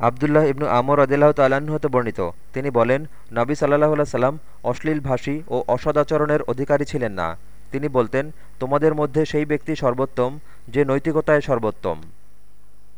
আবদুল্লাহ ইবনু আমর আদিল্লাহ তাল্লাহ্ন হতে বর্ণিত। তিনি বলেন, নবী সাল্লাহ সাল্লাম অশ্লীল ভাষী ও অসদাচরণের অধিকারী ছিলেন না। তিনি বলতেন, তোমাদের মধ্যে সেই ব্যক্তি সর্বোত্তম, যে নৈতিকতায় সর্বোত্তম।